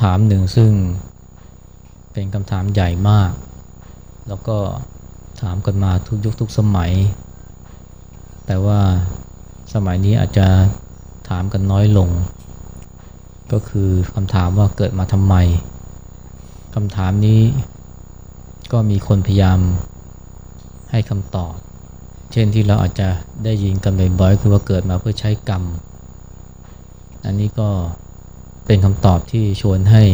ำถามหนึ่งซึ่งเป็นคำถามใหญ่มาก แล้วก็ถามกันมาทุกยุคทุกสมัย แต่ว่าสมัยนี้อาจจะถามกันน้อยลง ก็คือคำถามว่าเกิดมาทำไมคำถามนี้ก็มีคนพยายามให้คำตอบ เช่นที่เราอาจจะได้ยินกันบ่อยๆคือว่าเกิดมาเพื่อใช้กรรม อันนี้ก็ เป็นคำตอบที่ชวนให้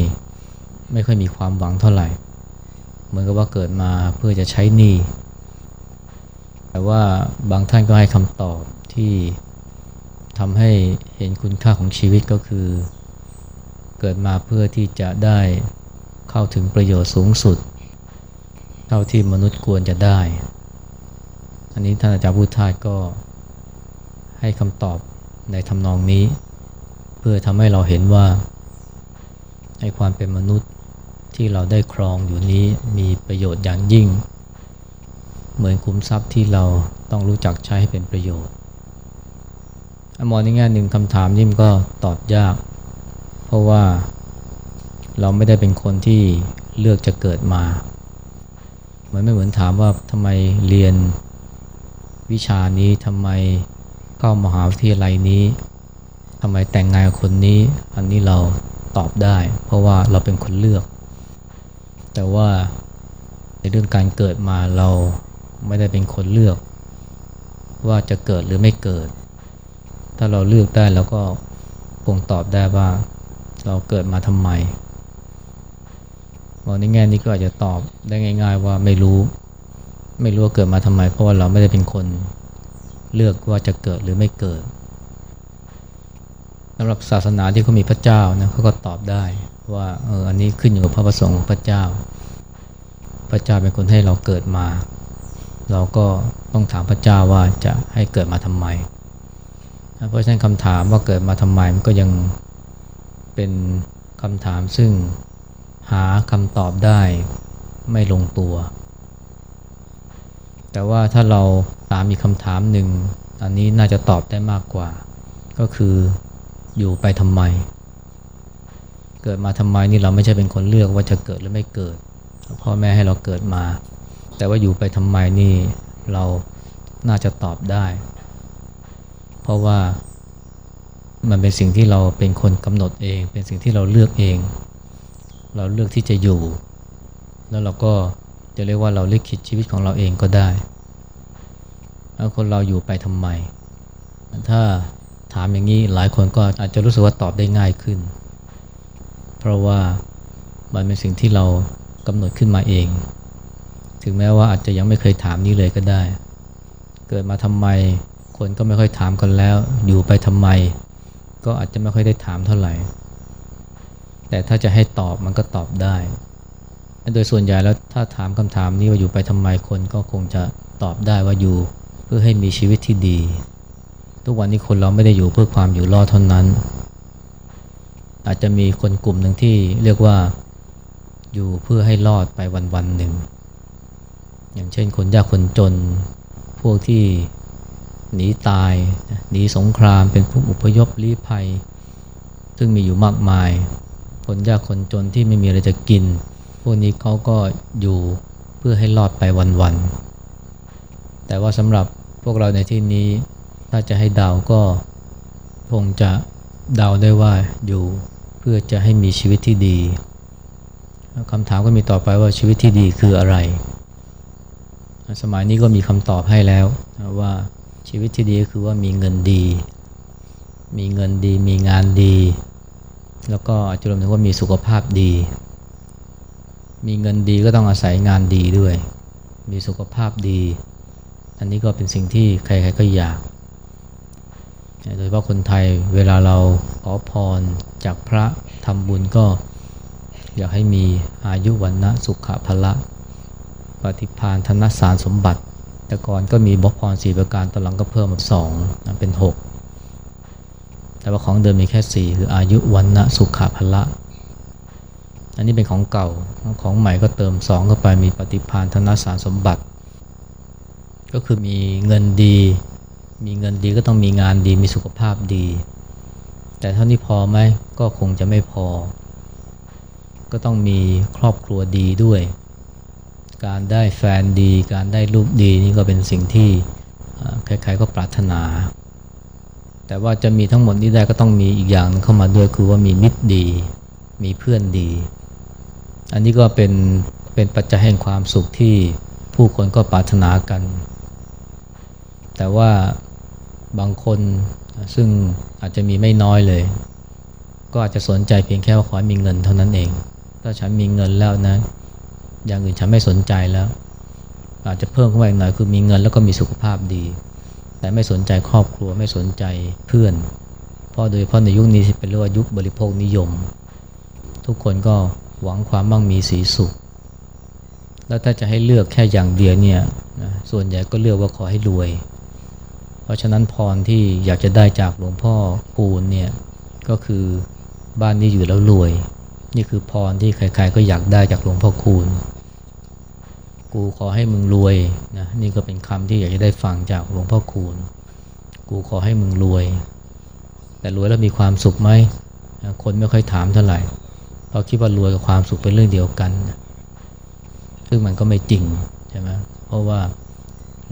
ไม่ค่อยมีความหวังเท่าไหร่ เหมือนกับว่าเกิดมาเพื่อจะใช้หนี้แต่ว่าบางท่านก็ให้คำตอบที่ทำให้เห็นคุณค่าของชีวิตก็คือ เกิดมาเพื่อที่จะได้เข้าถึงประโยชน์สูงสุด เท่าที่มนุษย์ควรจะได้ อันนี้ท่านอาจารย์พุทธาก็ให้คำตอบในทำนองนี้ พื่อทำให้เราเห็นว่าในความเป็นมนุษย์ที่เราได้ครองอยู่นี้มีประโยชน์อย่างยิ่ง เหมือนคุ้มทรัพย์ที่เราต้องรู้จักใช้ให้เป็นประโยชน์มองในแง่หนึ่งคำถามนี่มันก็ตอบยาก เพราะว่าเราไม่ได้เป็นคนที่เลือกจะเกิดมา มันไม่เหมือนถามว่าทำไมเรียนวิชานี้ทำไมเข้ามหาวิทยาลัยนี้ ทำไมแต่งงานกับคนนี้ อันนี้เราตอบได้ เพราะว่าเราเป็นคนเลือก แต่ว่าในเรื่องการเกิดมาเราไม่ได้เป็นคนเลือก ว่าจะเกิดหรือไม่เกิด ถ้าเราเลือกได้เราก็คงตอบได้ว่าเราเกิดมาทำไมมองในแง่นี้ก็อาจจะตอบได้ง่าย ๆ ว่าไม่รู้ ไม่รู้ว่าเกิดมาทำไม เพราะว่าเราไม่ได้เป็นคนเลือกว่าจะเกิดหรือไม่เกิด สำหรับศาสนาที่เขามีพระเจ้านะเขาก็ตอบได้ว่าเอออันนี้ขึ้นอยู่กับพระประสงค์ของพระเจ้า พระเจ้าเป็นคนให้เราเกิดมา เราก็ต้องถามพระเจ้าว่าจะให้เกิดมาทำไม เพราะฉะนั้นคำถามว่าเกิดมาทำไมมันก็ยังเป็นคำถามซึ่งหาคำตอบได้ไม่ลงตัว แต่ว่าถ้าเราตามมีคำถามหนึ่งอันนี้น่าจะตอบได้มากกว่า ก็คือ อยู่ไปทำไม เกิดมาทำไมนี่เราไม่ใช่เป็นคนเลือกว่าจะเกิดหรือไม่เกิดพ่อแม่ให้เราเกิดมา แต่ว่าอยู่ไปทำไมนี่เราน่าจะตอบได้ เพราะว่ามันเป็นสิ่งที่เราเป็นคนกำหนดเอง เป็นสิ่งที่เราเลือกเอง เราเลือกที่จะอยู่ แล้วเราก็จะเรียกว่าเราเลือกคิดชีวิตของเราเองก็ได้แล้วคนเราอยู่ไปทำไม ถ้า ถามอย่างนี้หลายคนก็อาจจะรู้สึกว่าตอบได้ง่ายขึ้น เพราะว่ามันเป็นสิ่งที่เรากำหนดขึ้นมาเอง ถึงแม้ว่าอาจจะยังไม่เคยถามนี้เลยก็ได้ เกิดมาทำไม คนก็ไม่ค่อยถามกันแล้ว อยู่ไปทำไม ก็อาจจะไม่ค่อยได้ถามเท่าไหร่ แต่ถ้าจะให้ตอบมันก็ตอบได้ โดยส่วนใหญ่แล้วถ้าถามคำถามนี้ว่าอยู่ไปทำไมคนก็คงจะตอบได้ว่าอยู่ เพื่อให้มีชีวิตที่ดี ทุกวันนี้คนเราไม่ได้อยู่เพื่อความอยู่รอดเท่านั้น อาจจะมีคนกลุ่มหนึ่งที่เรียกว่าอยู่เพื่อให้รอดไปวันวันหนึ่ง อย่างเช่นคนยากคนจน พวกที่หนีตายหนีสงครามเป็นผู้อุพยพลี้ภัย ซึ่งมีอยู่มากมาย คนยากคนจนที่ไม่มีอะไรจะกิน พวกนี้เขาก็อยู่เพื่อให้รอดไปวันๆแต่ว่าสำหรับพวกเราในที่นี้ ถ้าจะให้ดาวก็คงจะดาวได้ว่าอยู่เพื่อจะให้มีชีวิตที่ดีคำถามก็มีต่อไปว่าชีวิตที่ดีคืออะไร สมัยนี้ก็มีคำตอบให้แล้วว่าชีวิตที่ดีก็คือว่ามีเงินดี มีเงินดี มีงานดี แล้วก็อาจจะรวมถึงว่ามีสุขภาพดี มีเงินดีก็ต้องอาศัยงานดีด้วย มีสุขภาพดี อันนี้ก็เป็นสิ่งที่ใครๆก็อยาก โดยเฉพาะคนไทยเวลาเราขอพรจากพระทำบุญก็อยากให้มีอายุวันนะสุขภละ ปฏิพานธนสารสมบัติ แต่ก่อนก็มีบกพรสีประการตอนหลังก็เพิ่มมาสองเป็นหกแต่ว่าของเดิมมีแค่สี่คืออายุวันนะสุขภละ อันนี้เป็นของเก่าของใหม่ก็เติมสองเข้าไปมีปฏิพานธนสารสมบัติ ก็คือมีเงินดี มีเงินดีก็ต้องมีงานดีมีสุขภาพดี แต่เท่านี้พอไหมก็คงจะไม่พอ ก็ต้องมีครอบครัวดีด้วย การได้แฟนดี การได้ลูกดีนี่ก็เป็นสิ่งที่ใครๆก็ปรารถนา แต่ว่าจะมีทั้งหมดนี้ได้ก็ต้องมีอีกอย่างเข้ามาด้วยคือว่ามีมิตรดี มีเพื่อนดี อันนี้ก็เป็นเป็นปัจจัยแห่งความสุขที่ผู้คนก็ปรารถนากัน แต่ว่า บางคนซึ่งอาจจะมีไม่น้อยเลย ก็อาจจะสนใจเพียงแค่ว่าขอให้มีเงินเท่านั้นเอง ถ้าฉันมีเงินแล้วนะ อย่างอื่นฉันไม่สนใจแล้ว อาจจะเพิ่มขึ้นมาอีกหน่อยคือมีเงินแล้วก็มีสุขภาพดี แต่ไม่สนใจครอบครัวไม่สนใจเพื่อน เพราะโดยเฉพาะในยุคนี้เป็นเรียกว่ายุคบริโภคนิยม ทุกคนก็หวังความมั่งมีสีสุข แล้วถ้าจะให้เลือกแค่อย่างเดียวเนี่ยส่วนใหญ่ก็เลือกว่าขอให้รวย เพราะฉะนั้นพรที่อยากจะได้จากหลวงพ่อคูณเนี่ยก็คือบ้านนี้อยู่แล้วรวย นี่คือพรที่ใครๆก็อยากได้จากหลวงพ่อคูณ กูขอให้มึงรวยนะนี่ก็เป็นคำที่อยากจะได้ฟังจากหลวงพ่อคูณ กูขอให้มึงรวย แต่รวยแล้วมีความสุขไหมคนไม่ค่อยถามเท่าไหร่เพราะคิดว่ารวยกับความสุขเป็นเรื่องเดียวกัน ซึ่งมันก็ไม่จริงใช่ไหมเพราะว่า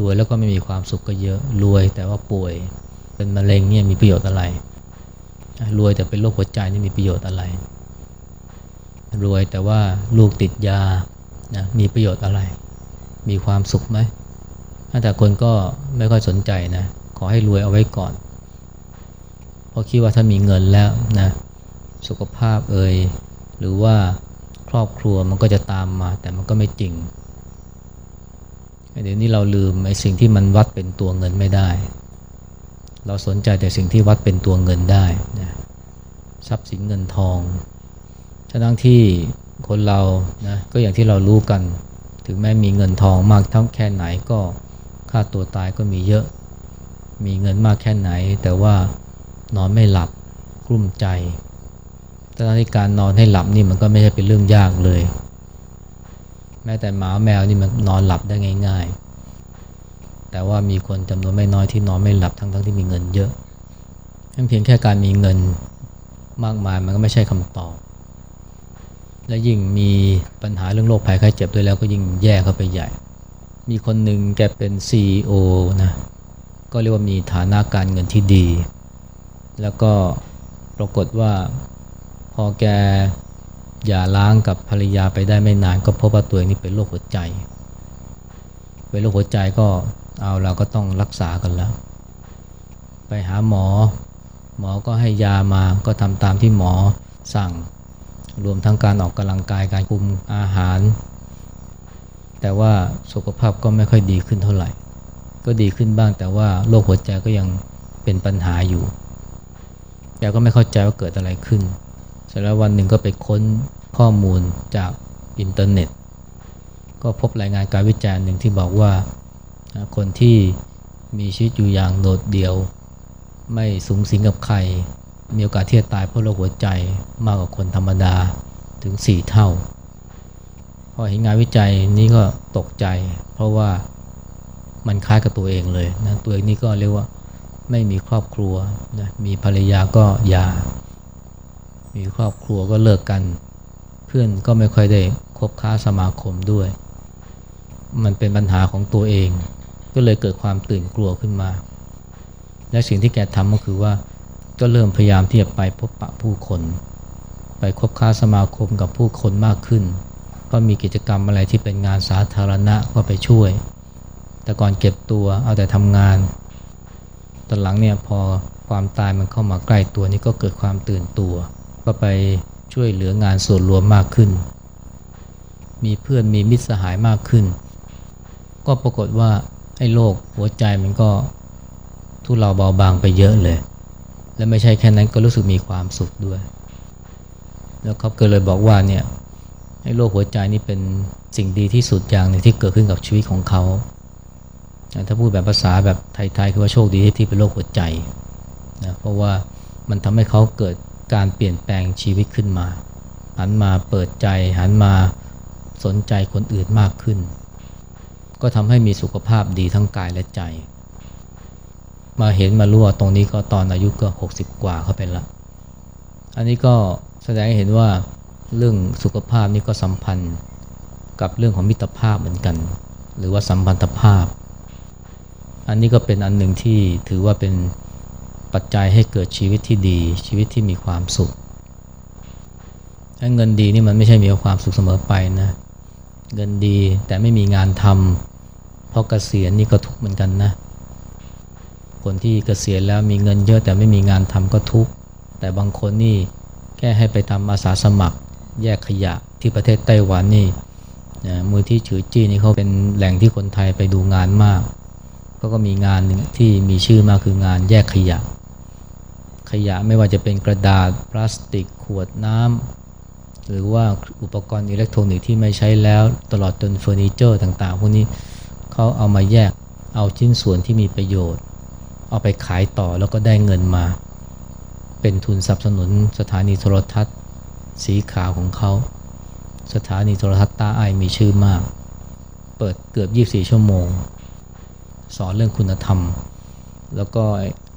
รวยแล้วก็ไม่มีความสุขก็เยอะ รวยแต่ว่าป่วย เป็นมะเร็งเนี่ยมีประโยชน์อะไร รวยแต่เป็นโรคหัวใจนี่มีประโยชน์อะไร รวยแต่ว่าลูกติดยานะมีประโยชน์อะไร มีความสุขไหมแต่คนก็ไม่ค่อยสนใจนะขอให้รวยเอาไว้ก่อน เพราะคิดว่าถ้ามีเงินแล้วนะสุขภาพเอ่ยหรือว่าครอบครัวมันก็จะตามมา แต่มันก็ไม่จริง เดี๋ยวนี้เราลืมไอ้สิ่งที่มันวัดเป็นตัวเงินไม่ได้ เราสนใจแต่สิ่งที่วัดเป็นตัวเงินได้นะทรัพย์สินเงินทองทั้งที่คนเรานะก็อย่างที่เรารู้กัน ถึงแม้มีเงินทองมากเท่าแค่ไหนก็ค่าตัวตายก็มีเยอะ มีเงินมากแค่ไหน แต่ว่านอนไม่หลับกลุ้มใจแต่ที่การนอนให้หลับนี่มันก็ไม่ใช่เป็นเรื่องยากเลย แม้แต่หมาแมวนี่มันนอนหลับได้ง่าย ๆ แต่ว่ามีคนจำนวนไม่น้อยที่นอนไม่หลับทั้งๆทที่มีเงินเยอะเพียงแค่การมีเงินมากมายมันก็ไม่ใช่คำตอบ และยิ่งมีปัญหาเรื่องโรคภัยไข้เจ็บด้วยแล้วก็ยิ่งแย่เข้าไปใหญ่ มีคนหนึ่งแกเป็น CEO นะ ก็เรียกว่ามีฐานะการเงินที่ดี แล้วก็ปรากฏว่าพอแก อย่าล้างกับภรรยาไปได้ไม่นานก็พบว่าตัวเองนี่เป็นโรคหัวใจ เป็นโรคหัวใจก็เอาเราก็ต้องรักษากันแล้ว ไปหาหมอ หมอก็ให้ยามาก็ทำตามที่หมอสั่ง รวมทั้งการออกกำลังกายการคุมอาหาร แต่ว่าสุขภาพก็ไม่ค่อยดีขึ้นเท่าไหร่ ก็ดีขึ้นบ้างแต่ว่าโรคหัวใจก็ยังเป็นปัญหาอยู่แกก็ไม่เข้าใจว่าเกิดอะไรขึ้น ร็จแล้ววันหนึ่งก็ไปค้นข้อมูลจากอินเทอร์เน็ต ก็พบรายงานการวิจัยหนึ่งที่บอกว่าคนที่มีชีวิตอยู่อย่างโดดเดี่ยว ไม่สูงสิงกับใคร มีโอกาสที่จะตายเพราะโรคหัวใจมากกว่าคนธรรมดาถึง 4 เท่า พอเห็นงานวิจัยนี้ก็ตกใจ เพราะว่ามันคล้ายกับตัวเองเลยนะตัวเองนี่ก็เรียกว่าไม่มีครอบครัวนะมีภรรยาก็ยา มีครอบครัวก็เลิกกัน เพื่อนก็ไม่ค่อยได้คบค้าสมาคมด้วย มันเป็นปัญหาของตัวเอง ก็เลยเกิดความตื่นกลัวขึ้นมา และสิ่งที่แกทำก็คือว่า ก็เริ่มพยายามที่จะไปพบปะผู้คน ไปคบค้าสมาคมกับผู้คนมากขึ้น ก็มีกิจกรรมอะไรที่เป็นงานสาธารณะก็ไปช่วย แต่ก่อนเก็บตัวเอาแต่ทำงานตอนหลังเนี่ยพอความตายมันเข้ามาใกล้ตัวนี่ก็เกิดความตื่นตัว ก็ไปช่วยเหลืองานส่วนรวมมากขึ้น มีเพื่อนมีมิตรสหายมากขึ้น ก็ปรากฏว่าไอ้โรคหัวใจมันก็ทุเลาเบาบางไปเยอะเลย และไม่ใช่แค่นั้นก็รู้สึกมีความสุขด้วย แล้วเขาก็เลยบอกว่าเนี่ยไอ้โรคหัวใจนี่เป็นสิ่งดีที่สุดอย่างนึงที่เกิดขึ้นกับชีวิตของเขา ถ้าพูดแบบภาษาแบบไทยๆคือว่าโชคดีที่เป็นโรคหัวใจนะเพราะว่ามันทำให้เขาเกิด การเปลี่ยนแปลงชีวิตขึ้นมา หันมาเปิดใจ หันมาสนใจคนอื่นมากขึ้น ก็ทำให้มีสุขภาพดีทั้งกายและใจ มาเห็นมารู้ว่าตรงนี้ก็ตอนอายุก็ 60 กว่าเขาเป็นละอันนี้ก็แสดงให้เห็นว่าเรื่องสุขภาพนี่ก็สัมพันธ์กับเรื่องของมิตรภาพเหมือนกัน หรือว่าสัมพันธภาพ อันนี้ก็เป็นอันหนึ่งที่ถือว่าเป็น ปัจจัยให้เกิดชีวิตที่ดี ชีวิตที่มีความสุขเงินดีนี่มันไม่ใช่มีความสุขเสมอไปนะเงินดีแต่ไม่มีงานทำเพราะเกษียณนี่ก็ทุกข์เหมือนกันนะ คนที่เกษียณแล้วมีเงินเยอะแต่ไม่มีงานทำก็ทุกข์แต่บางคนนี่แค่ให้ไปทำอาสาสมัคร แยกขยะที่ประเทศไต้หวันนี่มือที่ฉือจี้นี่เขาเป็นแหล่งที่คนไทยไปดูงานมาก ก็มีงานหนึ่งที่มีชื่อมากคืองานแยกขยะ ขยะไม่ว่าจะเป็นกระดาษ พลาสติก ขวดน้ำหรือว่าอุปกรณ์อิเล็กทรอนิกส์ที่ไม่ใช้แล้วตลอดจนเฟอร์นิเจอร์ต่างๆ พวกนี้เขาเอามาแยกเอาชิ้นส่วนที่มีประโยชน์ เอาไปขายต่อแล้วก็ได้เงินมา เป็นทุนสนับสนุนสถานีโทรทัศน์ สีขาวของเขาสถานีโทรทัศน์ตาไอมีชื่อมาก เปิดเกือบ 24 ชั่วโมง สอนเรื่องคุณธรรม แล้วก็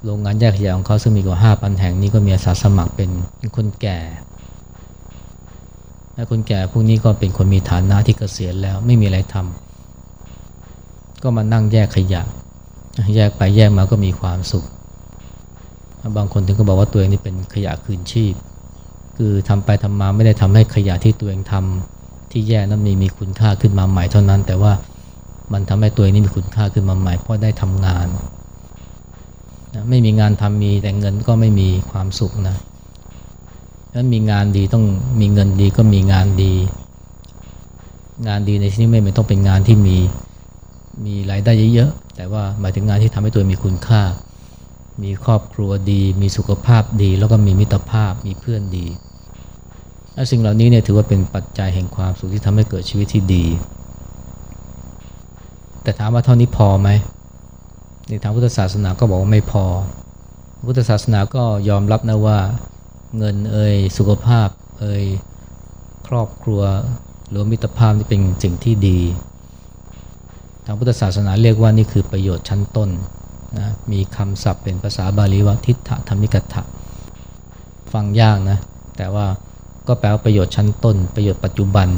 โรงงานแยกขยะของเขาซึ่งมีกว่า5,000แห่งนี้ก็มีอาสาสมัครเป็นคนแก่และคนแก่พวกนี้ก็เป็นคนมีฐานะที่เกษียณแล้วไม่มีอะไรทำก็มานั่งแยกขยะ แยกไปแยกมาก็มีความสุข บางคนถึงก็บอกว่าตัวเองนี่เป็นขยะคืนชีพ คือทำไปทำมาไม่ได้ทำให้ขยะที่ตัวเองทำที่แยกนั้นมีมีคุณค่าขึ้นมาใหม่เท่านั้น แต่ว่ามันทำให้ตัวเองนี่มีคุณค่าขึ้นมาใหม่เพราะได้ทำงาน ไม่มีงานทำมีแต่เงินก็ไม่มีความสุขนะนั้นมีงานดีต้องมีเงินดีก็มีงานดี งานดีในที่นี้ไม่ต้องเป็นงานที่มีมีรายได้เยอะๆแต่ว่าหมายถึงงานที่ทำให้ตัวมีคุณค่า มีครอบครัวดี มีสุขภาพดี แล้วก็มีมิตรภาพมีเพื่อนดีและสิ่งเหล่านี้เนี่ยถือว่าเป็นปัจจัยแห่งความสุขที่ทำให้เกิดชีวิตที่ดี แต่ถามว่าเท่านี้พอไหม ในทางพุทธศาสนาก็บอกว่าไม่พอ พุทธศาสนาก็ยอมรับนะว่าเงินเอ่ยสุขภาพเอ่ยครอบครัวหรือมิตรภาพนี่เป็นสิ่งที่ดี ทางพุทธศาสนาเรียกว่านี่คือประโยชน์ชั้นต้นนะมีคำศัพท์เป็นภาษาบาลีว่าทิฏฐธรรมิกถะฟังยากนะแต่ว่าก็แปลว่าประโยชน์ชั้นต้น ประโยชน์ปัจจุบัน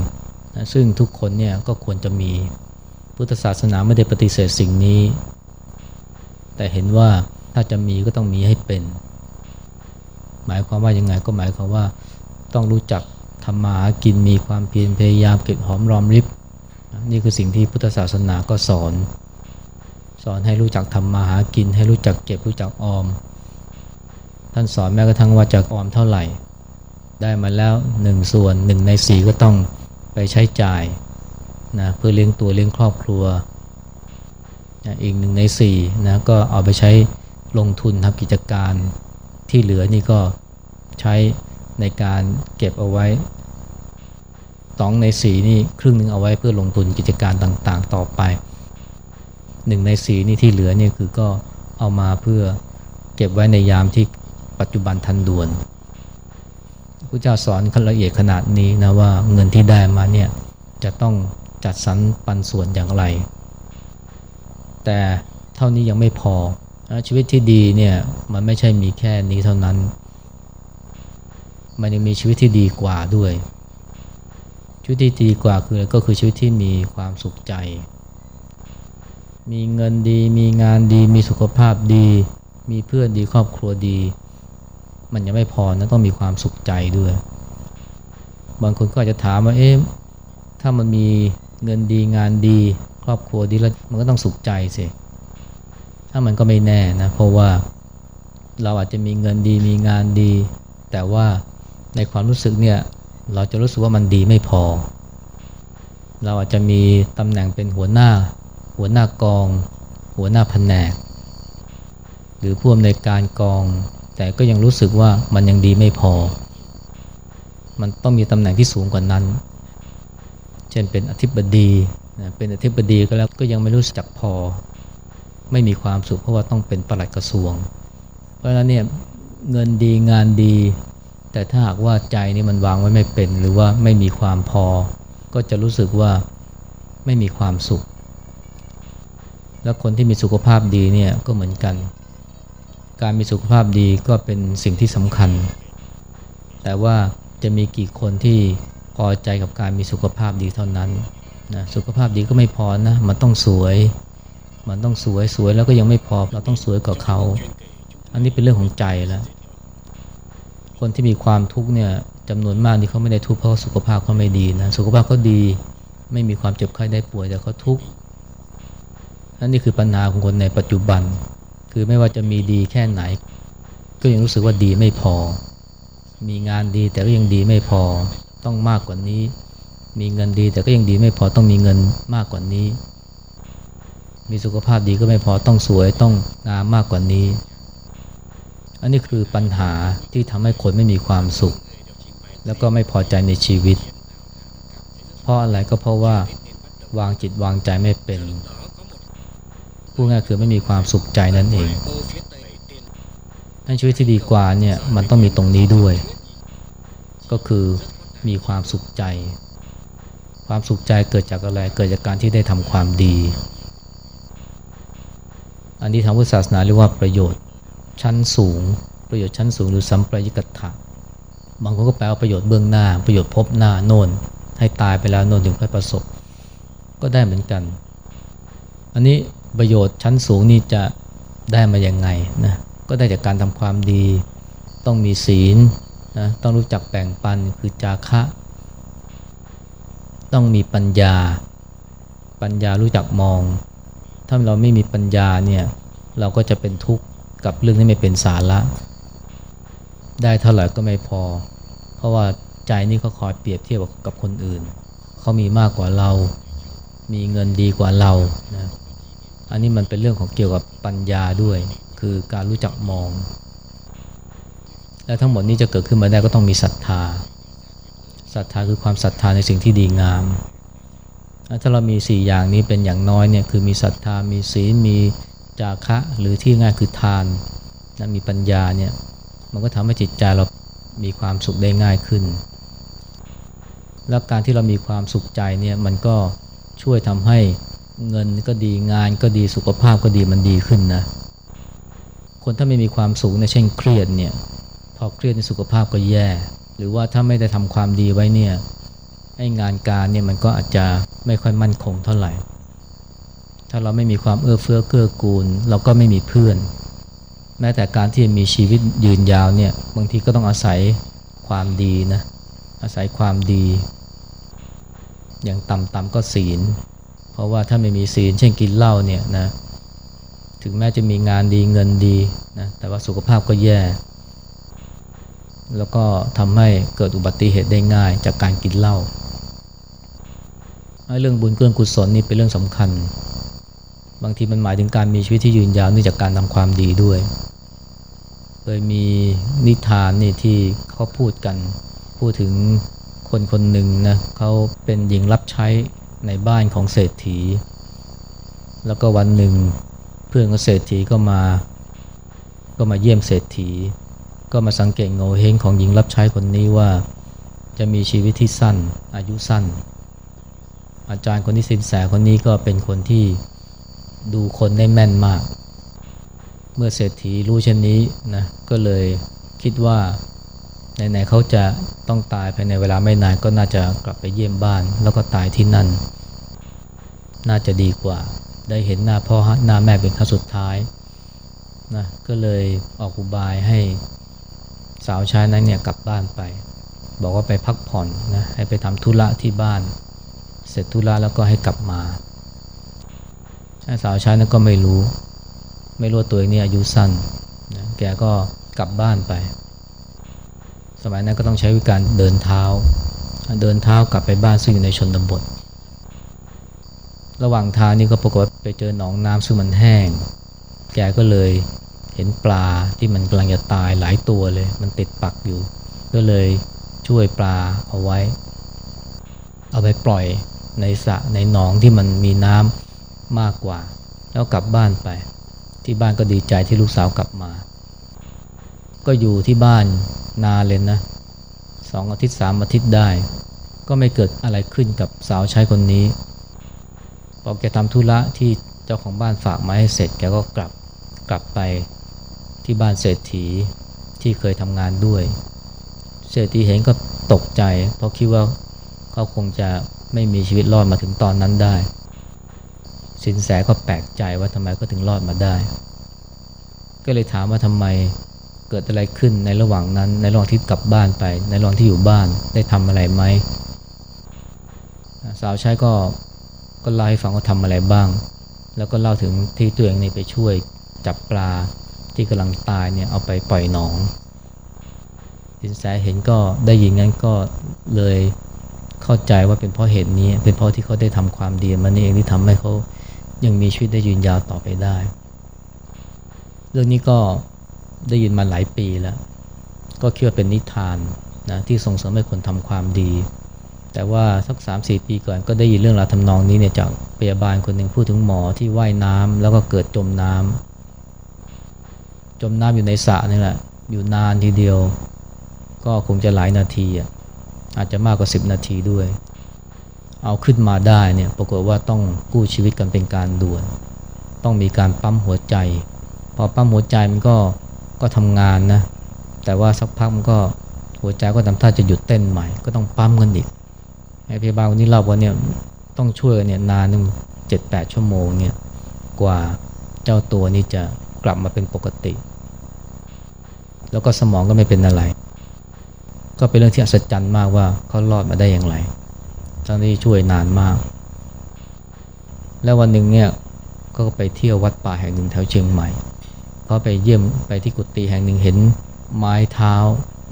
นะซึ่งทุกคนเนี่ยก็ควรจะมีพุทธศาสนาไม่ได้ปฏิเสธสิ่งนี้ แต่เห็นว่าถ้าจะมีก็ต้องมีให้เป็น หมายความว่ายังไงก็หมายความว่าต้องรู้จักทำมาหากินมีความเพียรพยายามเก็บหอมรอมริบนี่คือสิ่งที่พุทธศาสนาก็สอน สอนให้รู้จักทำมาหากิน ให้รู้จักเก็บรู้จักออม ท่านสอนแม้กระทั่งว่าจะออมเท่าไหร่ ได้มาแล้วหนึ่งส่วนหนึ่งในสี่ก็ต้องไปใช้จ่ายนะเพื่อเลี้ยงตัวเลี้ยงครอบครัว อีกหนึ่งในสี่นะก็เอาไปใช้ลงทุนทำกิจการที่เหลือนี่ก็ใช้ในการเก็บเอาไว้สองในสีนี่ครึ่งหนึ่งเอาไว้เพื่อลงทุนกิจการต่างๆ ต่อไปหนึ่งในสีนี่ที่เหลือนี่คือก็เอามาเพื่อเก็บไว้ในยามที่ปัจจุบันทันด่วนพระเจ้าสอนขั้นละเอียดขนาดนี้นะว่าเงินที่ได้มาเนี่ยจะต้องจัดสรรปันส่วนอย่างไร แต่เท่านี้ยังไม่พอ ชีวิตที่ดีเนี่ยมันไม่ใช่มีแค่นี้เท่านั้น มันยังมีชีวิตที่ดีกว่าด้วย ชีวิตที่ดีกว่าคือก็คือชีวิตที่มีความสุขใจ มีเงินดี มีงานดี มีสุขภาพดี มีเพื่อนดีครอบครัวดี มันยังไม่พอนะต้องมีความสุขใจด้วย บางคนก็อาจจะถามว่าเอ๊ะถ้ามันมีเงินดีงานดี รอบครัวดีแล้วมันก็ต้องสุขใจสิถ้ามันก็ไม่แน่นะ เพราะว่าเราอาจจะมีเงินดีมีงานดี แต่ว่าในความรู้สึกเนี่ยเราจะรู้สึกว่ามันดีไม่พอ เราอาจจะมีตำแหน่งเป็นหัวหน้า หัวหน้ากอง หัวหน้าแผนก หรือผู้อำนวยการกอง แต่ก็ยังรู้สึกว่ามันยังดีไม่พอ มันต้องมีตำแหน่งที่สูงกว่านั้น เช่นเป็นอธิบดี เป็นอธิบดีก็แล้วก็ยังไม่รู้จักพอ ไม่มีความสุขเพราะว่าต้องเป็นปลัดกระทรวง เพราะฉะนั้นเนี่ยเงินดีงานดี แต่ถ้าหากว่าใจนี่มันวางไว้ไม่เป็น หรือว่าไม่มีความพอ ก็จะรู้สึกว่าไม่มีความสุข แล้วคนที่มีสุขภาพดีเนี่ยก็เหมือนกัน การมีสุขภาพดีก็เป็นสิ่งที่สำคัญ แต่ว่าจะมีกี่คนที่พอใจกับการมีสุขภาพดีเท่านั้น นะสุขภาพดีก็ไม่พอนะ มันต้องสวย มันต้องสวยสวยแล้วก็ยังไม่พอ เราต้องสวยกว่าเขา อันนี้เป็นเรื่องของใจแล้ว คนที่มีความทุกข์เนี่ยจำนวนมากที่เขาไม่ได้ทุกข์เพราะสุขภาพเขาไม่ดีนะ สุขภาพเขาดี ไม่มีความเจ็บไข้ได้ป่วยแต่เขาทุกข์นั่นนี่คือปัญหาของคนในปัจจุบัน คือไม่ว่าจะมีดีแค่ไหน ก็ยังรู้สึกว่าดีไม่พอ มีงานดีแต่ก็ยังดีไม่พอ ต้องมากกว่านี้ มีเงินดีแต่ก็ยังดีไม่พอต้องมีเงินมากกว่านี้ มีสุขภาพดีก็ไม่พอต้องสวยต้องงามมากกว่านี้ อันนี้คือปัญหาที่ทำให้คนไม่มีความสุข แล้วก็ไม่พอใจในชีวิต เพราะอะไรก็เพราะว่าวางจิตวางใจไม่เป็นพูดง่ายคือไม่มีความสุขใจนั่นเองให้ชีวิตที่ดีกว่าเนี่ยมันต้องมีตรงนี้ด้วย ก็คือมีความสุขใจ ความสุขใจเกิดจากอะไร เกิดจากการที่ได้ทำความดี อันนี้ทางพุทธศาสนาเรียกว่าประโยชน์ชั้นสูง ประโยชน์ชั้นสูงหรือสัมปรายกถะบางคนก็แปลว่าประโยชน์เบื้องหน้า ประโยชน์พบหน้าโน่น ให้ตายไปแล้วโน่นถึงค่อยประสบ ก็ได้เหมือนกัน อันนี้ประโยชน์ชั้นสูงนี่จะได้มาอย่างไงนะก็ได้จากการทำความดี ต้องมีศีลนะต้องรู้จักแบ่งปันคือจาคะ ต้องมีปัญญา ปัญญารู้จักมอง ถ้าเราไม่มีปัญญาเนี่ยเราก็จะเป็นทุกข์กับเรื่องที่ไม่เป็นสาระ ได้เท่าไหร่ก็ไม่พอ เพราะว่าใจนี่เขาคอยเปรียบเทียบกับคนอื่น เขามีมากกว่าเรา มีเงินดีกว่าเรานะอันนี้มันเป็นเรื่องของเกี่ยวกับปัญญาด้วย คือการรู้จักมอง และทั้งหมดนี้จะเกิดขึ้นมาได้ก็ต้องมีศรัทธา ศรัทธาคือความศรัทธาในสิ่งที่ดีงาม ถ้าเรามี 4 อย่างนี้เป็นอย่างน้อยเนี่ยคือมีศรัทธามีศีลมีจาคะหรือที่ง่ายคือทานนะมีปัญญาเนี่ยมันก็ทำให้จิตใจเรามีความสุขได้ง่ายขึ้น แล้วการที่เรามีความสุขใจเนี่ยมันก็ช่วยทำให้เงินก็ดีงานก็ดีสุขภาพก็ดีมันดีขึ้นนะคนถ้าไม่มีความสุขในเช่นเครียดเนี่ยพอเครียดในสุขภาพก็แย่ หรือว่าถ้าไม่ได้ทำความดีไว้เนี่ยให้งานการเนี่ยมันก็อาจจะไม่ค่อยมั่นคงเท่าไหร่ ถ้าเราไม่มีความเอื้อเฟื้อเกื้อกูล เราก็ไม่มีเพื่อน แม้แต่การที่มีชีวิตยืนยาวเนี่ยบางทีก็ต้องอาศัยความดีนะอาศัยความดี อย่างต่ำๆก็ศีล เพราะว่าถ้าไม่มีศีลเช่นกินเหล้าเนี่ยนะถึงแม้จะมีงานดีเงินดีนะแต่ว่าสุขภาพก็แย่ แล้วก็ทำให้เกิดอุบัติเหตุได้ง่ายจากการกินเหล้าเรื่องบุญเกื้อกุศลนี่เป็นเรื่องสำคัญ บางทีมันหมายถึงการมีชีวิตที่ยืนยาวเนื่องจากการทำความดีด้วยเคยมีนิทานนี่ที่เขาพูดกัน พูดถึงคนคนหนึ่งนะเขาเป็นหญิงรับใช้ในบ้านของเศรษฐี แล้วก็วันหนึ่งเพื่อนของเศรษฐีก็มา ก็มาเยี่ยมเศรษฐี ก็มาสังเกตโงเฮงของหญิงรับใช้คนนี้ว่า จะมีชีวิตที่สั้น อายุสั้น อาจารย์คนที่สินแสคนนี้ก็เป็นคนที่ดูคนได้แม่นมาก เมื่อเศรษฐีรู้เช่นนี้นะก็เลยคิดว่าไหนๆเขาจะต้องตายภายในเวลาไม่นานก็น่าจะกลับไปเยี่ยมบ้าน แล้วก็ตายที่นั่น น่าจะดีกว่า ได้เห็นหน้าพ่อหน้าแม่เป็นครั้งสุดท้ายนะก็เลยออกอุบายให้ สาวใชายนั้นเนี่ยกลับบ้านไป บอกว่าไปพักผ่อนนะให้ไปทำธุระที่บ้าน เสร็จธุระแล้วก็ให้กลับมาสาวใชายนั้นก็ไม่รู้ ไม่รู้ตัวเองเนี่ยอายุสั้นนะแกก็กลับบ้านไป สมัยนั้นก็ต้องใช้วิการเดินเท้า เดินเท้ากลับไปบ้านซึ่งอยู่ในชนบทระหว่างทางนี่ก็ปรากฏไปเจอหนองน้ำซึ่งมันแห้ง แกก็เลย ห็นปลาที่มันกำลังจะตายหลายตัวเลย มันติดปักอยู่ ก็เลยช่วยปลาเอาไว้ เอาไปปล่อยในสระในหนองที่มันมีน้ำมากกว่า แล้วกลับบ้านไป ที่บ้านก็ดีใจที่ลูกสาวกลับมา ก็อยู่ที่บ้านนานเลยนะสองอาทิตย์สามอาทิตย์ได้ ก็ไม่เกิดอะไรขึ้นกับสาวใช้คนนี้พอแกทำธุระที่เจ้าของบ้านฝากมาให้เสร็จแกก็กลับกลับไป ที่บ้านเศรษฐีที่เคยทำงานด้วย เศรษฐีเห็นก็ตกใจ เพราะคิดว่าเขาคงจะไม่มีชีวิตรอดมาถึงตอนนั้นได้ สินแสก็แปลกใจว่าทำไมก็ถึงรอดมาได้ ก็เลยถามว่าทำไมเกิดอะไรขึ้นในระหว่างนั้น ในระหว่างที่กลับบ้านไป ในระหว่างที่อยู่บ้านได้ทำอะไรไหมสาวใช้ก็ก็เล่าให้ฟังว่าทำอะไรบ้าง แล้วก็เล่าถึงที่ตัวเองนี่ไปช่วยจับปลา ที่กำลังตายเนี่ยเอาไปปล่อยหนอง สินแสเห็นก็ได้ยินงั้นก็เลยเข้าใจว่าเป็นเพราะเหตุนี้ เป็นเพราะที่เขาได้ทำความดีมันเองที่ทำให้เขายังมีชีวิตได้ยืนยาวต่อไปได้ เรื่องนี้ก็ได้ยินมาหลายปีแล้ว ก็คิดว่าเป็นนิทานนะที่ส่งเสริมให้คนทำความดี แต่ว่าสัก 3 4 ปีก่อนก็ได้ยินเรื่องราวทำนองนี้เนี่ยจากพยาบาลคนหนึ่งพูดถึงหมอที่ว่ายน้ำแล้วก็เกิดจมน้ำ จมน้ำอยู่ในสระนี่แหละ อยู่นานทีเดียว ก็คงจะหลายนาทีอะอาจจะมากกว่า 10 นาทีด้วย เอาขึ้นมาได้เนี่ยปรากฏว่าต้องกู้ชีวิตกันเป็นการด่วน ต้องมีการปั๊มหัวใจ พอปั๊มหัวใจมันก็ก็ทำงานนะ แต่ว่าสักพักมันก็หัวใจก็ทำท่าจะหยุดเต้นใหม่ ก็ต้องปั๊มกันอีกไอ้พยาบาลคนนี้เล่าว่าเนี่ยต้องช่วยเนี่ยนานนึงเจ็ดแปดชั่วโมงเนี่ยกว่าเจ้าตัวนี้จะกลับมาเป็นปกติ แล้วก็สมองก็ไม่เป็นอะไร ก็เป็นเรื่องที่อัศจรรย์มากว่าเขารอดมาได้อย่างไรทั้งที่ช่วยนานมาก แล้ววันหนึ่งเนี่ยก็ไปเที่ยววัดป่าแห่งหนึ่งแถวเชียงใหม่เขาไปเยี่ยมไปที่กุฏิแห่งหนึ่งเห็นไม้เท้า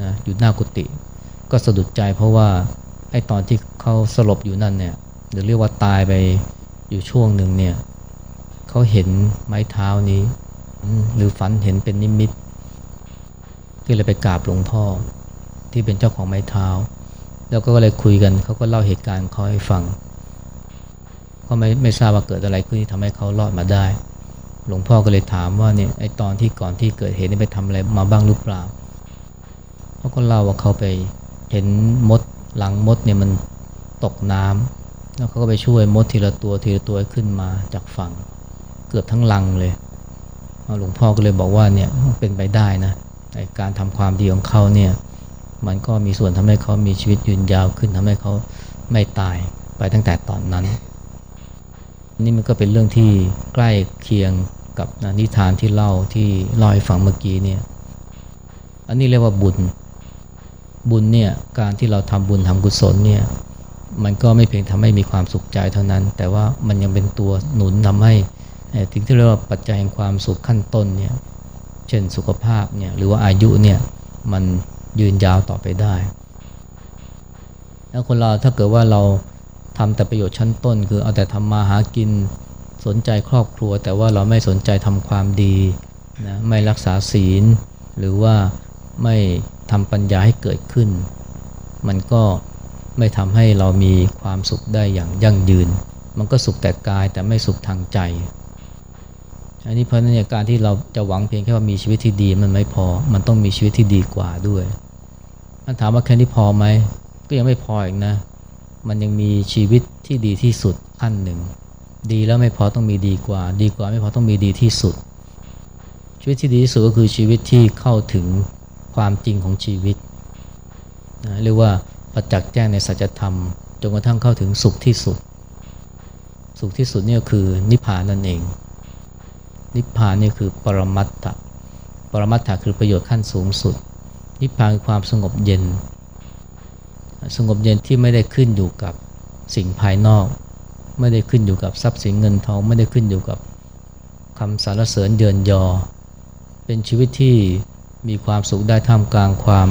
นะอยู่หน้ากุฏิก็สะดุดใจเพราะว่าไอ้ตอนที่เขาสลบอยู่นั่นเนี่ยหรือเรียกว่าตายไปอยู่ช่วงหนึ่งเนี่ยเขาเห็นไม้เท้านี้ หรือฝันเห็นเป็นนิมิต ที่เลยไปกราบหลวงพ่อ ที่เป็นเจ้าของไม้เท้า แล้วก็เลยคุยกันเขาก็เล่าเหตุการณ์เขาให้ฟังก็ไม่ไม่ทราบว่าเกิดอะไรขึ้นที่ทำให้เขารอดมาได้ หลวงพ่อก็เลยถามว่าเนี่ยไอตอนที่ก่อนที่เกิดเหตุนี่ไปทำอะไรมาบ้างหรือเปล่าเขาก็เล่าว่าเขาไปเห็นมดหลังมดเนี่ยมันตกน้ำแล้วเขาก็ไปช่วยมดทีละตัวทีละตัวขึ้นมาจากฝั่ง เกือบทั้งลังเลยหลวงพ่อก็เลยบอกว่าเนี่ยเป็นไปได้นะ การทำความดีของเขาเนี่ยมันก็มีส่วนทำให้เขามีชีวิตยืนยาวขึ้นทำให้เขาไม่ตายไปตั้งแต่ตอนนั้น นี่มันก็เป็นเรื่องที่ใกล้เคียงกับนิทานที่เล่าที่ล่าให้ฟังเมื่อกี้เนี่ยอันนี้เรียกว่าบุญ บุญเนี่ยการที่เราทำบุญทำกุศลเนี่ยมันก็ไม่เพียงทำให้มีความสุขใจเท่านั้น แต่ว่ามันยังเป็นตัวหนุนทำให้ถึงที่เรียกว่าปัจจัยแห่งความสุขขั้นต้นเนี่ย เช่นสุขภาพเนี่ยหรือว่าอายุเนี่ยมันยืนยาวต่อไปได้ แล้วคนเราถ้าเกิดว่าเราทำแต่ประโยชน์ชั้นต้น คือเอาแต่ทำมาหากินสนใจครอบครัว แต่ว่าเราไม่สนใจทำความดีนะไม่รักษาศีล หรือว่าไม่ทำปัญญาให้เกิดขึ้น มันก็ไม่ทำให้เรามีความสุขได้อย่างยั่งยืน มันก็สุขแต่กายแต่ไม่สุขทางใจ อันนี้เพราะนั้นเนี่ยการที่เราจะหวังเพียงแค่ว่ามีชีวิตที่ดีมันไม่พอ มันต้องมีชีวิตที่ดีกว่าด้วยมันถามว่าแค่นี้พอไหมก็ยังไม่พออีกนะ มันยังมีชีวิตที่ดีที่สุดขั้นหนึ่ง ดีแล้วไม่พอต้องมีดีกว่า ดีกว่าไม่พอต้องมีดีที่สุด ชีวิตที่ดีที่สุดก็คือชีวิตที่เข้าถึงความจริงของชีวิตนะเรียกว่าประจักษ์แจ้งในสัจธรรมจนกระทั่งเข้าถึงสุขที่สุด สุขที่สุดนี่ก็คือนิพพานนั่นเอง นิพพานนี่คือปรมัตถะปรมัตถะคือประโยชน์ขั้นสูงสุด นิพพานคือความสงบเย็น สงบเย็นที่ไม่ได้ขึ้นอยู่กับสิ่งภายนอก ไม่ได้ขึ้นอยู่กับทรัพย์สินเงินทอง ไม่ได้ขึ้นอยู่กับคำสารเสริญเดือนยอ เป็นชีวิตที่มีความสุขได้ท่ามกลางความ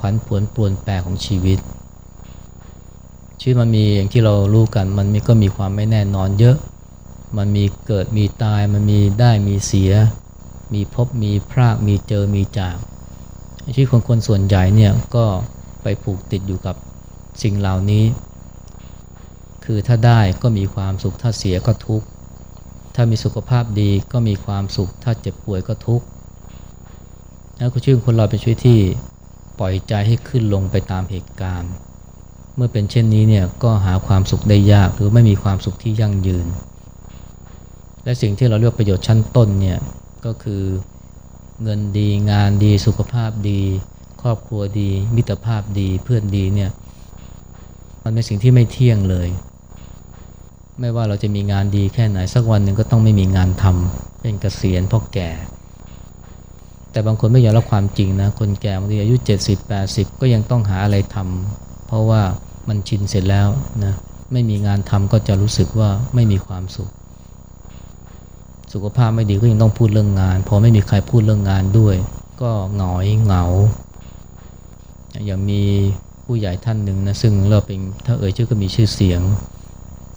ผันผวนปวนแปรของชีวิต ชีวิตมันมีอย่างที่เรารู้กันมันมีก็มีความไม่แน่นอนเยอะ มันมีเกิดมีตายมันมีได้มีเสีย มีพบมีพรากมีเจอมีจากชีวิตของคนส่วนใหญ่เนี่ยก็ไปผูกติดอยู่กับสิ่งเหล่านี้ คือถ้าได้ก็มีความสุขถ้าเสียก็ทุกข์ถ้ามีสุขภาพดีก็มีความสุข ถ้าเจ็บป่วยก็ทุกข์แล้วก็ชื่อคนเราเป็นชีวิตที่ปล่อยใจให้ขึ้นลงไปตามเหตุการณ์ เมื่อเป็นเช่นนี้เนี่ยก็หาความสุขได้ยากหรือไม่มีความสุขที่ยั่งยืน และสิ่งที่เราเรียกประโยชน์ชั้นต้นเนี่ยก็คือเงินดีงานดีสุขภาพดี ครอบครัวดี มิตรภาพดีเพื่อนดีเนี่ยมันเป็นสิ่งที่ไม่เที่ยงเลย ไม่ว่าเราจะมีงานดีแค่ไหนสักวันหนึ่งก็ต้องไม่มีงานทำเป็นเกษียณเพราะแก่ แต่บางคนไม่ยอมรับความจริงนะคนแก่บางทีอายุ 70 80 ก็ยังต้องหาอะไรทำเพราะว่ามันชินเสร็จแล้วนะไม่มีงานทำก็จะรู้สึกว่าไม่มีความสุข สุขภาพไม่ดีก็ยังต้องพูดเรื่องงาน พอไม่มีใครพูดเรื่องงานด้วย ก็หงอยเหงา อย่างมีผู้ใหญ่ท่านหนึ่งนะซึ่งเราเป็นถ้าเอ่ยชื่อก็มีชื่อเสียง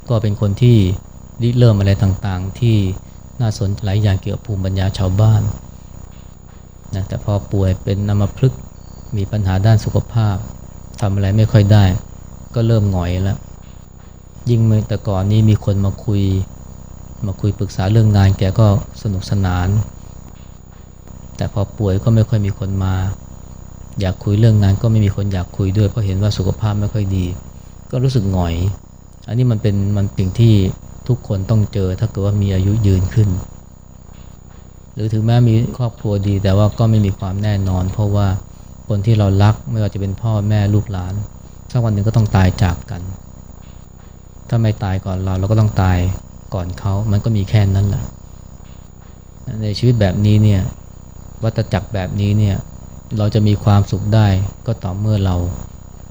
ก็เป็นคนที่ริเริ่มอะไรต่างๆ ที่น่าสนหลายอย่างเกี่ยวกับภูมิปัญญาชาวบ้านนะแต่พอป่วยเป็นอัมพฤกษ์มีปัญหาด้านสุขภาพทำอะไรไม่ค่อยได้ ก็เริ่มหงอยแล้วยิ่งเมื่อแต่ก่อนนี้มีคนมาคุย มาคุยปรึกษาเรื่องงานแกก็สนุกสนาน แต่พอป่วยก็ไม่ค่อยมีคนมา อยากคุยเรื่องงานก็ไม่มีคนอยากคุยด้วย เพราะเห็นว่าสุขภาพไม่ค่อยดี ก็รู้สึกหงอย อันนี้มันเป็นมันสิ่งที่ทุกคนต้องเจอถ้าเกิดว่ามีอายุยืนขึ้น หรือถึงแม้มีครอบครัวดี แต่ว่าก็ไม่มีความแน่นอน เพราะว่าคนที่เรารักไม่ว่าจะเป็นพ่อแม่ลูกหลานสักวันหนึ่งก็ต้องตายจากกัน ถ้าไม่ตายก่อนเราเราก็ต้องตาย ก่อนเขามันก็มีแค่นั้นแหละในชีวิตแบบนี้เนี่ยวัตจักรแบบนี้เนี่ยเราจะมีความสุขได้ก็ต่อเมื่อเรา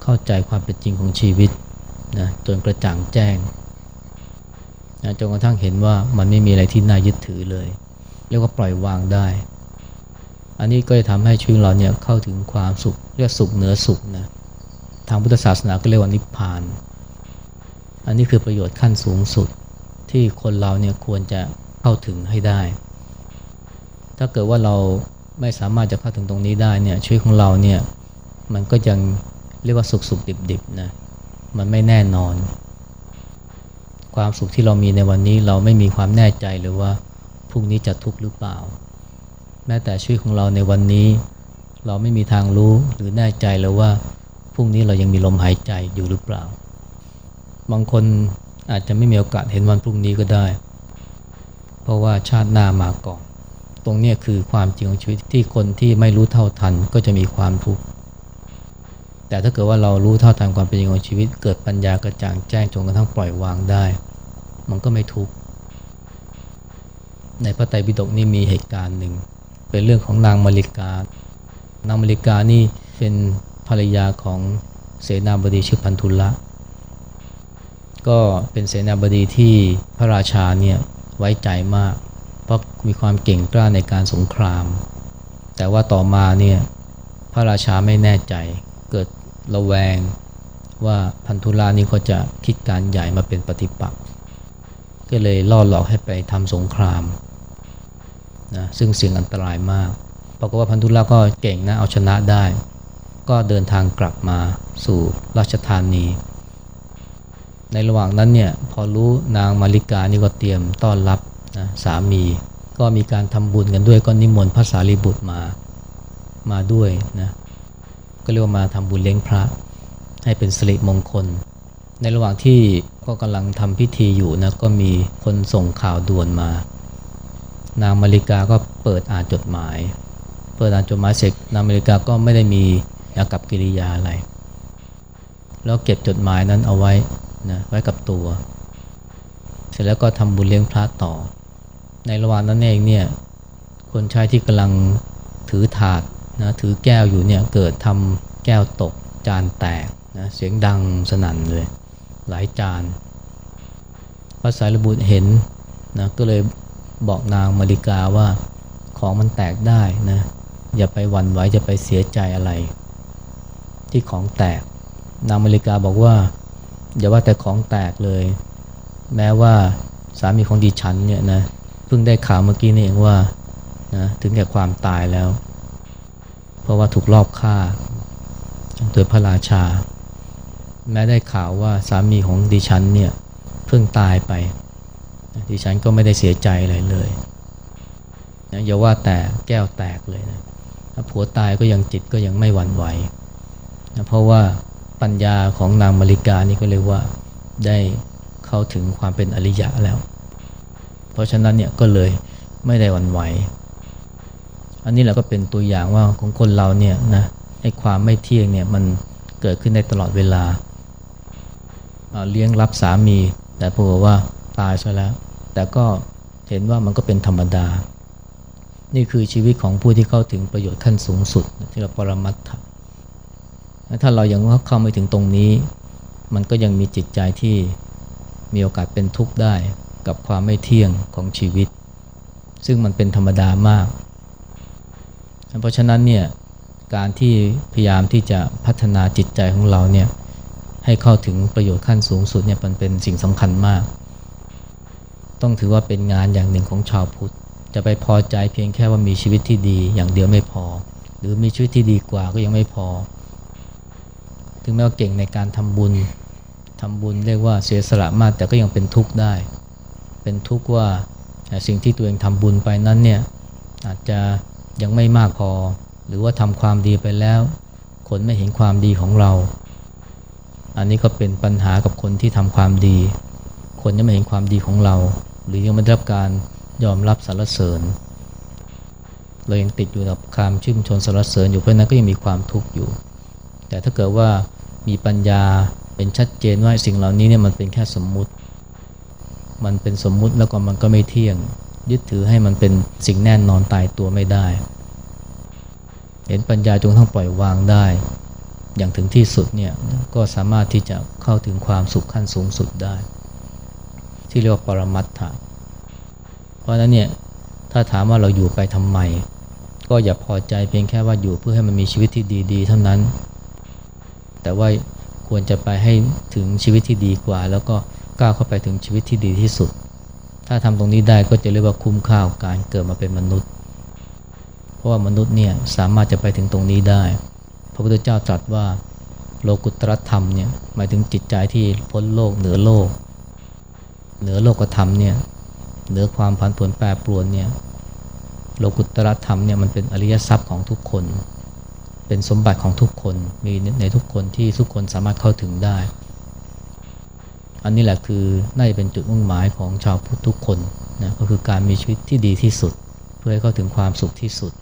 เข้าใจความเป็นจริงของชีวิตนะจนกระจ่างแจ้งนะจนกระทั่งเห็นว่ามันไม่มีอะไรที่น่ายึดถือเลย เรียกว่าปล่อยวางได้ อันนี้ก็จะทำให้ชีวิตเราเนี่ยเข้าถึงความสุขเรียกสุขเหนือสุขนะทางพุทธศาสนาก็เรียกว่านิพพาน อันนี้คือประโยชน์ขั้นสูงสุด ที่คนเราเนี่ยควรจะเข้าถึงให้ได้ ถ้าเกิดว่าเราไม่สามารถจะเข้าถึงตรงนี้ได้เนี่ยชีวิตของเราเนี่ยมันก็ยังเรียกว่าสุขสุขดิบดิบนะมันไม่แน่นอน ความสุขที่เรามีในวันนี้เราไม่มีความแน่ใจเลยว่าพรุ่งนี้จะทุกข์หรือเปล่า แม้แต่ชีวิตของเราในวันนี้ เราไม่มีทางรู้หรือแน่ใจเลยว่าพรุ่งนี้เรายังมีลมหายใจอยู่หรือเปล่า บางคน อาจจะไม่มีโอกาสเห็นวันพรุ่งนี้ก็ได้ เพราะว่าชาติหน้ามาก่อนตรงนี้คือความจริงของชีวิตที่คนที่ไม่รู้เท่าทันก็จะมีความทุกข์แต่ถ้าเกิดว่าเรารู้เท่าทันความเป็นจริงของชีวิต เกิดปัญญากระจ่างแจ้งจนกระทั่งปล่อยวางได้ มันก็ไม่ทุกข์ในพระไตรปิฎกนี่มีเหตุการณ์หนึ่ง เป็นเรื่องของนางมาริกานางมาริกานี่เป็นภรรยาของเสนาบดีชื่อพันธุละ ก็เป็นเสนาบดีที่พระราชาเนี่ยไว้ใจมาก เพราะมีความเก่งกล้าในการสงคราม แต่ว่าต่อมาเนี่ยพระราชาไม่แน่ใจเกิดระแวงว่าพันธุลานี่เขาจะคิดการใหญ่มาเป็นปฏิปักษ์ก็เลยล่อหลอกให้ไปทำสงครามนะซึ่งเสี่ยงอันตรายมากปรากฏว่าพันธุลาก็เก่งนะเอาชนะได้ ก็เดินทางกลับมาสู่ราชธานี ในระหว่างนั้นเนี่ยพอรู้นางมาริกานี่ก็เตรียมต้อนรับนะสามี ก็มีการทำบุญกันด้วยก็นิมนต์พระสารีบุตรมามาด้วยนะก็เรียกว่ามาทำบุญเลี้ยงพระ ให้เป็นสิริมงคล ในระหว่างที่ก็กำลังทำพิธีอยู่นะก็มีคนส่งข่าวด่วนมา นางมาริกาก็เปิดอ่านจดหมาย เปิดอ่านจดหมายเสร็จนางมาริกาก็ไม่ได้มีอากับกิริยาอะไรแล้วเก็บจดหมายนั้นเอาไว้ นะไว้กับตัว เสร็จแล้วก็ทำบุญเลี้ยงพระต่อ ในระหว่างนั้นเองเนี่ยคนใช้ที่กำลังถือถาดนะถือแก้วอยู่เนี่ยเกิดทำแก้วตกจานแตกนะเสียงดังสนั่นเลย หลายจานพระสายระบุเห็นนะก็เลยบอกนางมาริกาว่าของมันแตกได้นะอย่าไปหวั่นไหวจะไปเสียใจอะไร ที่ของแตกนางมาริกาบอกว่า อย่าว่าแต่ของแตกเลย แม้ว่าสามีของดิฉันเนี่ยนะเพิ่งได้ข่าวเมื่อกี้นี่เองว่านะถึงแก่ความตายแล้ว เพราะว่าถูกลอบฆ่าโดยพระราชา แม้ได้ข่าวว่าสามีของดิฉันเนี่ยเพิ่งตายไปดิฉันก็ไม่ได้เสียใจอะไรเลยนะอย่าว่าแต่แก้วแตกเลยนะผัวตายก็ยังจิตก็ยังไม่หวั่นไหวนะเพราะว่า ปัญญาของนางมาริกานี่ก็เรียกว่าได้เข้าถึงความเป็นอริยะแล้ว เพราะฉะนั้นเนี่ยก็เลยไม่ได้วันไหว อันนี้เราก็เป็นตัวอย่างว่าของคนเราเนี่ยนะไอ้ความไม่เที่ยงเนี่ยมันเกิดขึ้นได้ตลอดเวลา เลี้ยงรับสามี แต่ปรากฏว่าตายซะแล้ว แต่ก็เห็นว่ามันก็เป็นธรรมดา นี่คือชีวิตของผู้ที่เข้าถึงประโยชน์ขั้นสูงสุดที่เราปรมัตถะ ถ้าเรายังเข้าไม่ถึงตรงนี้ มันก็ยังมีจิตใจที่มีโอกาสเป็นทุกข์ได้กับความไม่เที่ยงของชีวิต ซึ่งมันเป็นธรรมดามาก เพราะฉะนั้นเนี่ยการที่พยายามที่จะพัฒนาจิตใจของเราเนี่ยให้เข้าถึงประโยชน์ขั้นสูงสุดเนี่ยมันเป็นสิ่งสำคัญมาก ต้องถือว่าเป็นงานอย่างหนึ่งของชาวพุทธ จะไปพอใจเพียงแค่ว่ามีชีวิตที่ดีอย่างเดียวไม่พอ หรือมีชีวิตที่ดีกว่าก็ยังไม่พอ ถึงแม้ว่าเก่งในการทำบุญทำบุญเรียกว่าเสียสละมากแต่ก็ยังเป็นทุกข์ได้ เป็นทุกข์ว่าสิ่งที่ตัวเองทำบุญไปนั้นเนี่ยอาจจะยังไม่มากพอ หรือว่าทำความดีไปแล้ว คนไม่เห็นความดีของเรา อันนี้ก็เป็นปัญหากับคนที่ทำความดี คนยังไม่เห็นความดีของเรา หรือยังไม่ได้รับการยอมรับสรรเสริญเรายังติดอยู่กับความชื่นชมสรรเสริญอยู่เพราะนั้นก็ยังมีความทุกข์อยู่ แต่ถ้าเกิดว่ามีปัญญาเป็นชัดเจนว่าสิ่งเหล่านี้เนี่ยมันเป็นแค่สมมุติ มันเป็นสมมุติแล้วก็มันก็ไม่เที่ยง ยึดถือให้มันเป็นสิ่งแน่นอนตายตัวไม่ได้ เห็นปัญญาจงทั้งปล่อยวางได้ อย่างถึงที่สุดเนี่ยก็สามารถที่จะเข้าถึงความสุขขั้นสูงสุดได้ ที่เรียกว่าปรมัตถะเพราะนั้นเนี่ยถ้าถามว่าเราอยู่ไปทำไม ก็อย่าพอใจเพียงแค่ว่าอยู่เพื่อให้มันมีชีวิตที่ดี ๆ เท่านั้น แต่ว่าควรจะไปให้ถึงชีวิตที่ดีกว่า แล้วก็ก้าวเข้าไปถึงชีวิตที่ดีที่สุด ถ้าทำตรงนี้ได้ก็จะเรียกว่าคุ้มค่าการเกิดมาเป็นมนุษย์ เพราะว่ามนุษย์เนี่ยสามารถจะไปถึงตรงนี้ได้ พระพุทธเจ้าตรัสว่าโลกุตรธรรมเนี่ยหมายถึงจิตใจที่พ้นโลกเหนือโลก เหนือโลกธรรมเนี่ยเหนือความผันผวนแปรปรวนเนี่ยโลกุตรธรรมเนี่ยมันเป็นอริยทรัพย์ของทุกคน เป็นสมบัติของทุกคนมีในทุกคนที่ทุกคนสามารถเข้าถึงได้ อันนี้แหละคือน่าจะเป็นจุดมุ่งหมายของชาวพุทธทุกคนนะก็คือการมีชีวิตที่ดีที่สุด เพื่อให้เข้าถึงความสุขที่สุด